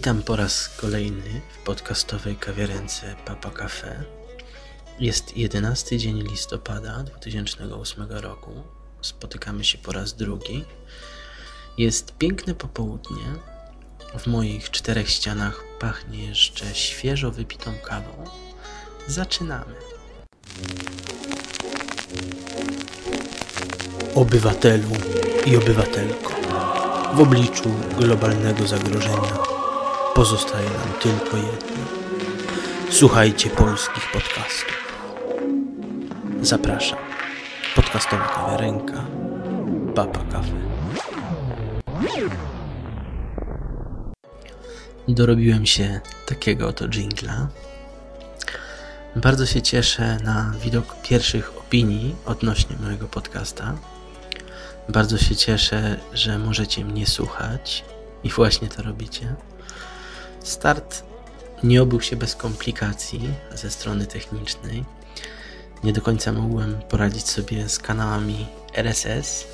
Witam po raz kolejny w podcastowej kawiarence Papa Cafe. Jest 11 dzień listopada 2008 roku. Spotykamy się po raz drugi. Jest piękne popołudnie. W moich czterech ścianach pachnie jeszcze świeżo wypitą kawą. Zaczynamy. Obywatelu i obywatelko, w obliczu globalnego zagrożenia pozostaje nam tylko jedno. Słuchajcie polskich podcastów. Zapraszam. Podcastowa kawiarenka Papa Cafe. Dorobiłem się takiego oto jingla. Bardzo się cieszę na widok pierwszych opinii odnośnie mojego podcasta. Bardzo się cieszę, że możecie mnie słuchać i właśnie to robicie. Start nie obył się bez komplikacji ze strony technicznej. Nie do końca mogłem poradzić sobie z kanałami RSS,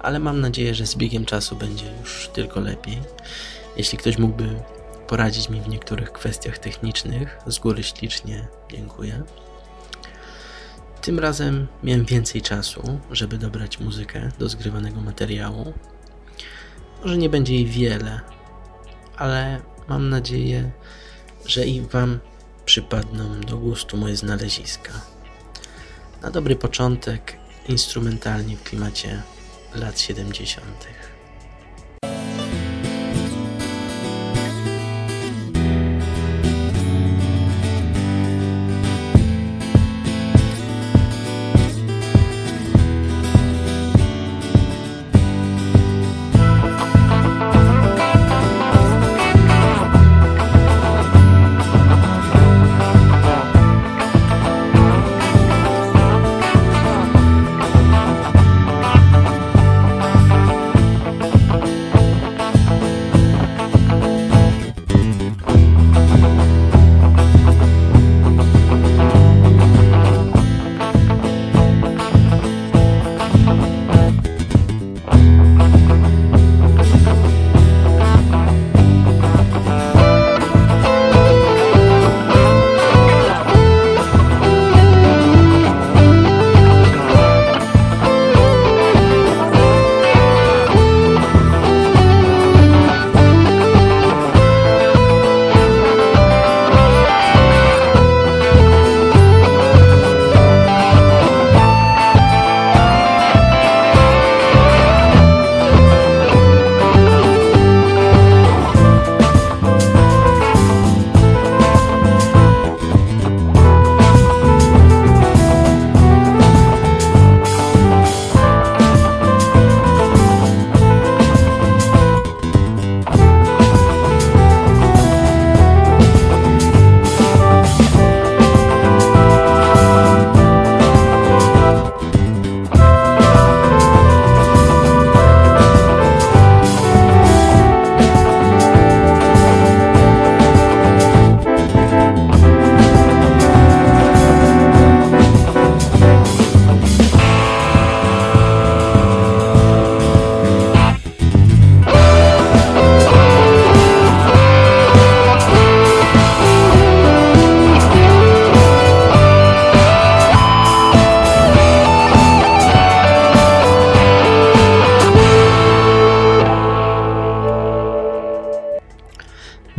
ale mam nadzieję, że z biegiem czasu będzie już tylko lepiej. Jeśli ktoś mógłby poradzić mi w niektórych kwestiach technicznych, z góry ślicznie dziękuję. Tym razem miałem więcej czasu, żeby dobrać muzykę do zgrywanego materiału. Może nie będzie jej wiele, ale mam nadzieję, że i Wam przypadną do gustu moje znaleziska. Na dobry początek, instrumentalnie w klimacie lat 70.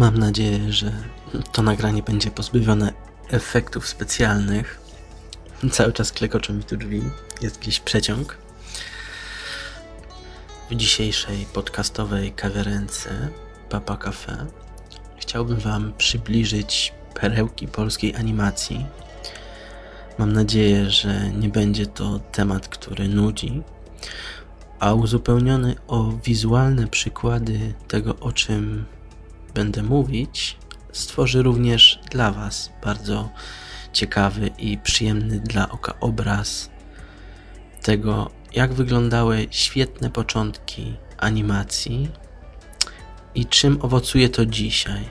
Mam nadzieję, że to nagranie będzie pozbawione efektów specjalnych. Cały czas klekoczą mi tu drzwi. Jest jakiś przeciąg. W dzisiejszej podcastowej kawiarence Papa Cafe chciałbym Wam przybliżyć perełki polskiej animacji. Mam nadzieję, że nie będzie to temat, który nudzi, a uzupełniony o wizualne przykłady tego, o czym będę mówić, stworzy również dla Was bardzo ciekawy i przyjemny dla oka obraz tego, jak wyglądały świetne początki animacji i czym owocuje to dzisiaj.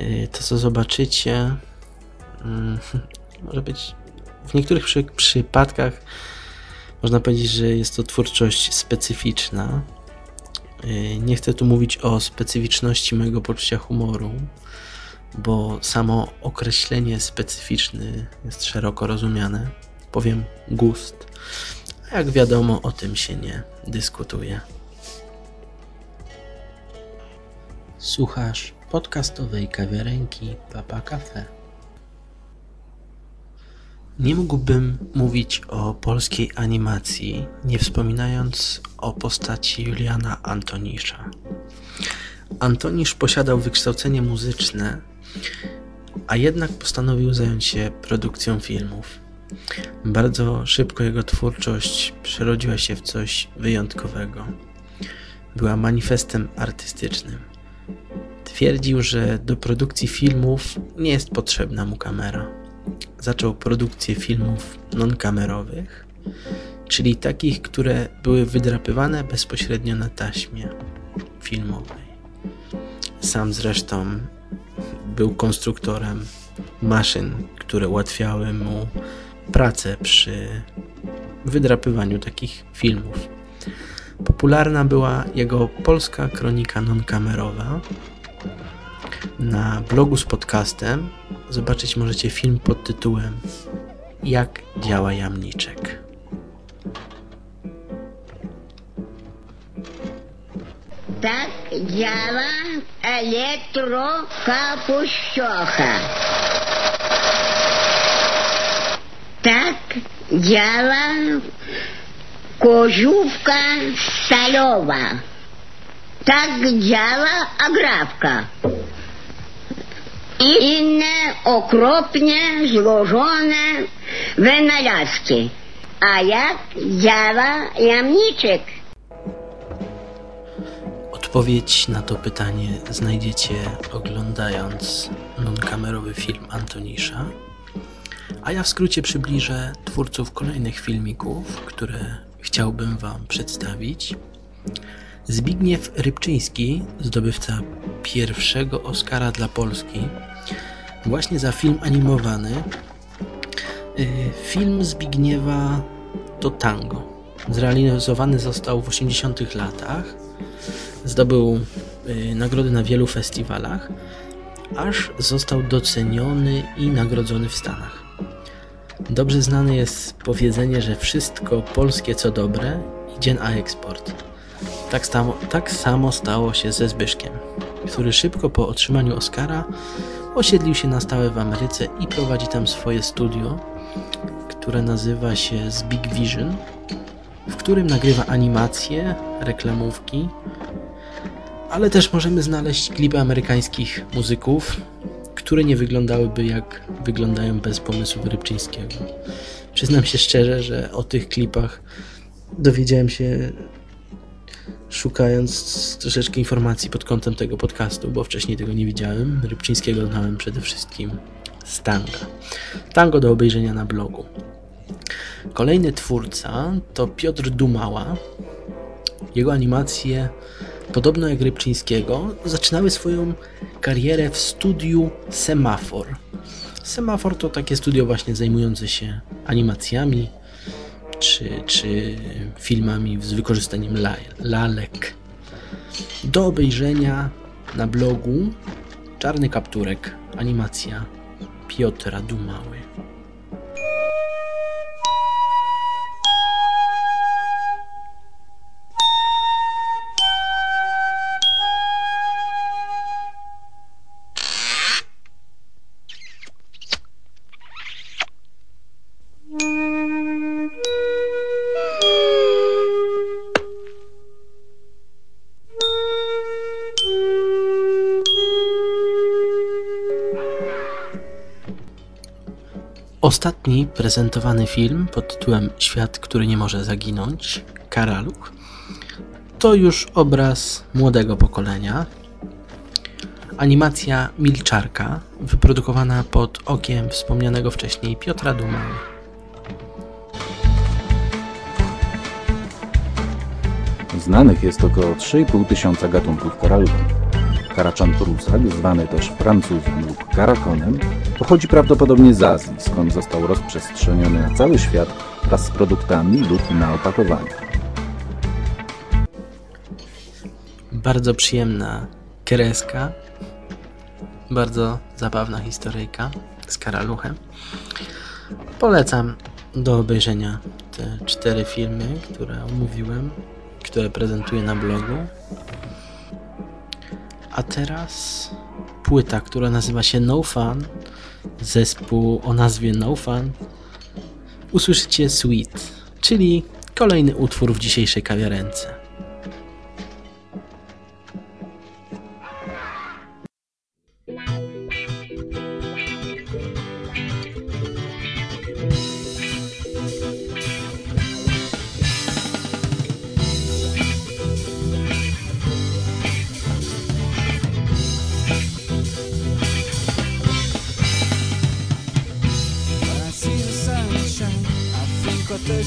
Y, to, co zobaczycie, mm, może być w niektórych przy, przypadkach można powiedzieć, że jest to twórczość specyficzna, nie chcę tu mówić o specyficzności mojego poczucia humoru, bo samo określenie specyficzny jest szeroko rozumiane. Powiem gust, a jak wiadomo, o tym się nie dyskutuje. Słuchasz podcastowej kawiarenki Papa Cafe. Nie mógłbym mówić o polskiej animacji, nie wspominając o postaci Juliana Antonisza. Antonisz posiadał wykształcenie muzyczne, a jednak postanowił zająć się produkcją filmów. Bardzo szybko jego twórczość przerodziła się w coś wyjątkowego. Była manifestem artystycznym. Twierdził, że do produkcji filmów nie jest potrzebna mu kamera. Zaczął produkcję filmów non-kamerowych, czyli takich, które były wydrapywane bezpośrednio na taśmie filmowej. Sam zresztą był konstruktorem maszyn, które ułatwiały mu pracę przy wydrapywaniu takich filmów. Popularna była jego polska kronika non-kamerowa. Na blogu z podcastem zobaczyć możecie film pod tytułem Jak działa jamniczek. Tak działa elektrokapuściocha. Tak działa koziówka stalowa. Tak działa agrawka. I inne okropnie złożone wynalazki. A jak działa jamniczek? Odpowiedź na to pytanie znajdziecie oglądając non-kamerowy film Antonisza. A ja w skrócie przybliżę twórców kolejnych filmików, które chciałbym Wam przedstawić. Zbigniew Rybczyński, zdobywca pierwszego Oscara dla Polski, właśnie za film animowany. Y, film Zbigniewa to tango. Zrealizowany został w 80 latach. Zdobył y, nagrody na wielu festiwalach, aż został doceniony i nagrodzony w Stanach. Dobrze znane jest powiedzenie, że wszystko polskie co dobre idzie na eksport. Tak samo, tak samo stało się ze Zbyszkiem, który szybko po otrzymaniu Oscara osiedlił się na stałe w Ameryce i prowadzi tam swoje studio, które nazywa się Zbig Vision, w którym nagrywa animacje, reklamówki, ale też możemy znaleźć klipy amerykańskich muzyków, które nie wyglądałyby jak wyglądają bez pomysłu Rybczyńskiego. Przyznam się szczerze, że o tych klipach dowiedziałem się szukając troszeczkę informacji pod kątem tego podcastu, bo wcześniej tego nie widziałem. Rybczyńskiego znałem przede wszystkim z tanga. Tango do obejrzenia na blogu. Kolejny twórca to Piotr Dumała. Jego animacje, podobno jak Rybczyńskiego, zaczynały swoją karierę w studiu Semafor. Semafor to takie studio właśnie zajmujące się animacjami, czy, czy filmami z wykorzystaniem lalek. Do obejrzenia na blogu Czarny Kapturek, animacja Piotra Dumały. Ostatni prezentowany film pod tytułem Świat, który nie może zaginąć, Karaluch, to już obraz młodego pokolenia. Animacja Milczarka, wyprodukowana pod okiem wspomnianego wcześniej Piotra Dumały. Znanych jest około 3,5 tysiąca gatunków karaluchów. Karaczan prusak, zwany też francuzem lub karakonem, pochodzi prawdopodobnie z Azji, skąd został rozprzestrzeniony na cały świat wraz z produktami lub na opakowaniach. bardzo przyjemna kreska, bardzo zabawna historyjka z karaluchem. Polecam do obejrzenia te cztery filmy, które omówiłem, które prezentuję na blogu. A teraz płyta, która nazywa się No Fun, zespół o nazwie No Fun. Usłyszycie Sweet, czyli kolejny utwór w dzisiejszej kawiarence.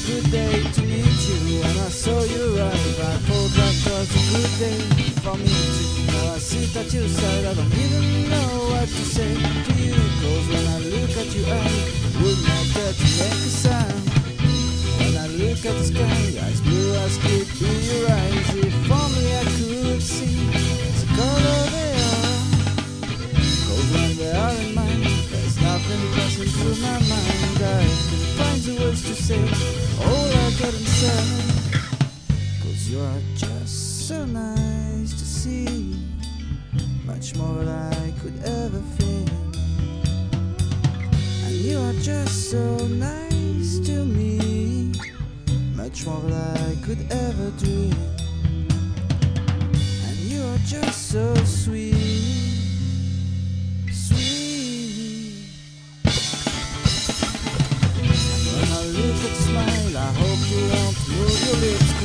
A good day to meet you. When I saw you arrive, I thought oh, that was a good day for me too. Now I sit at your side, I don't even know what to say to you. Cause when I look at you, I would not dare to make a sound. When I look at the sky, eyes blue as could be your eyes. If only I could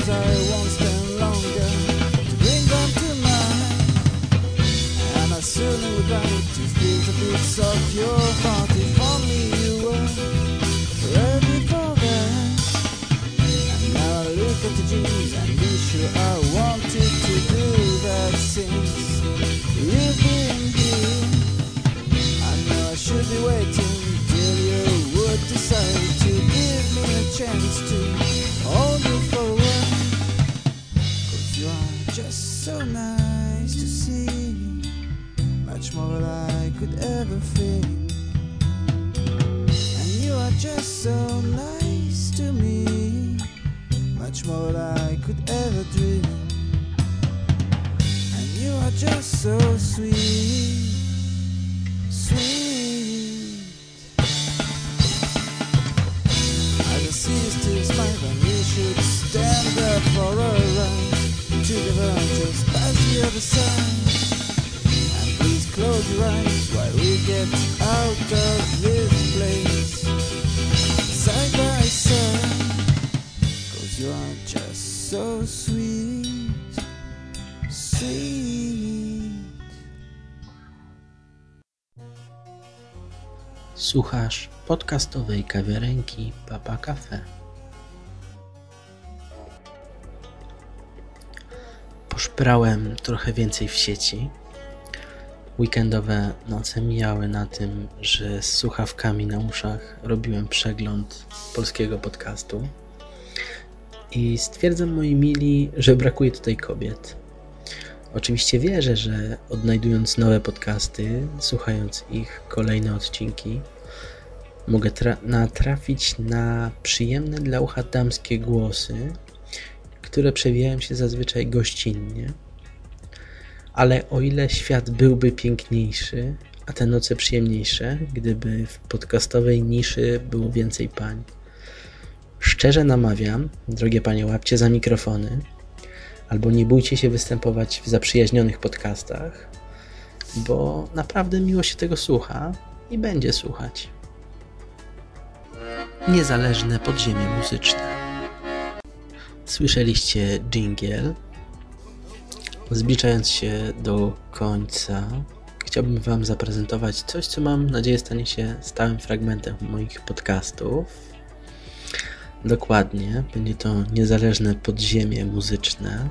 I won't stand longer to bring them to mine. And I certainly would like to feel the beats of your heart if only you were ready for that. And now I look at the jeans and be sure I wanted to do that since you've been here. I know I should be waiting till you would decide to give me a chance to so nice to see, much more than I could ever feel. And you are just so nice to me, much more than I could ever dream. And you are just so other. And please close your eyes while we get out of this place. Side by side, cause you are just so sweet, sweet. Słuchasz podcastowej kawiarenki Papa Cafe. Poszprałem trochę więcej w sieci. Weekendowe noce mijały na tym, że z słuchawkami na uszach robiłem przegląd polskiego podcastu. I stwierdzam, moi mili, że brakuje tutaj kobiet. Oczywiście wierzę, że odnajdując nowe podcasty, słuchając ich kolejne odcinki, mogę tra- natrafić na przyjemne dla ucha damskie głosy, które przewijają się zazwyczaj gościnnie. Ale o ile świat byłby piękniejszy, a te noce przyjemniejsze, gdyby w podcastowej niszy było więcej pań. Szczerze namawiam, drogie panie, łapcie za mikrofony, albo nie bójcie się występować w zaprzyjaźnionych podcastach, bo naprawdę miło się tego słucha i będzie słuchać. Niezależne podziemie muzyczne. Słyszeliście jingle. Zbliżając się do końca, chciałbym Wam zaprezentować coś, co mam nadzieję stanie się stałym fragmentem moich podcastów. Dokładnie, będzie to niezależne podziemie muzyczne.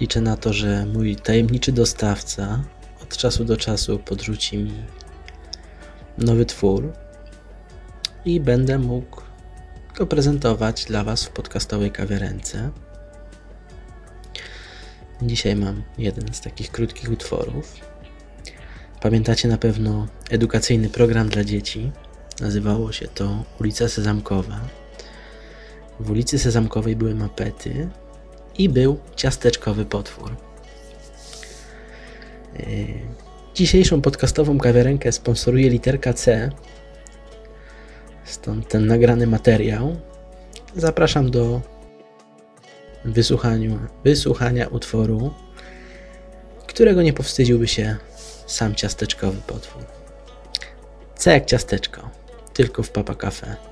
Liczę na to, że mój tajemniczy dostawca od czasu do czasu podrzuci mi nowy twór i będę mógł go prezentować dla Was w podcastowej kawiarence. Dzisiaj mam jeden z takich krótkich utworów. Pamiętacie na pewno edukacyjny program dla dzieci. Nazywało się to Ulica Sezamkowa. W ulicy Sezamkowej były mapety i był ciasteczkowy potwór. Yy, Dzisiejszą podcastową kawiarenkę sponsoruje literka C. Stąd ten nagrany materiał. Zapraszam do wysłuchania, wysłuchania utworu, którego nie powstydziłby się sam ciasteczkowy potwór. C jak ciasteczko, tylko w Papa Cafe.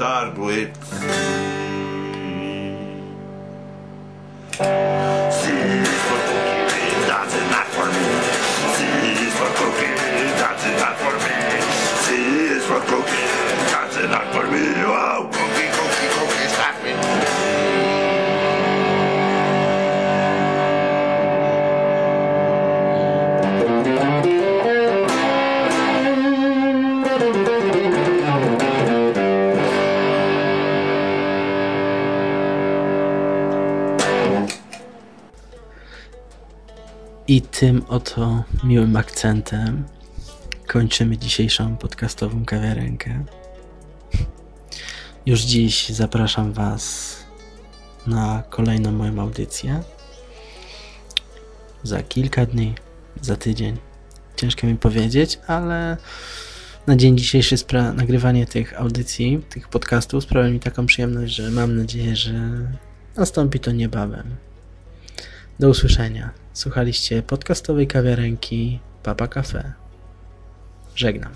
tarde. I tym oto miłym akcentem kończymy dzisiejszą podcastową kawiarenkę. Już dziś zapraszam Was na kolejną moją audycję. Za kilka dni, za tydzień. Ciężko mi powiedzieć, ale na dzień dzisiejszy nagrywanie tych audycji, tych podcastów sprawia mi taką przyjemność, że mam nadzieję, że nastąpi to niebawem. Do usłyszenia. Słuchaliście podcastowej kawiarenki Papa Cafe. Żegnam.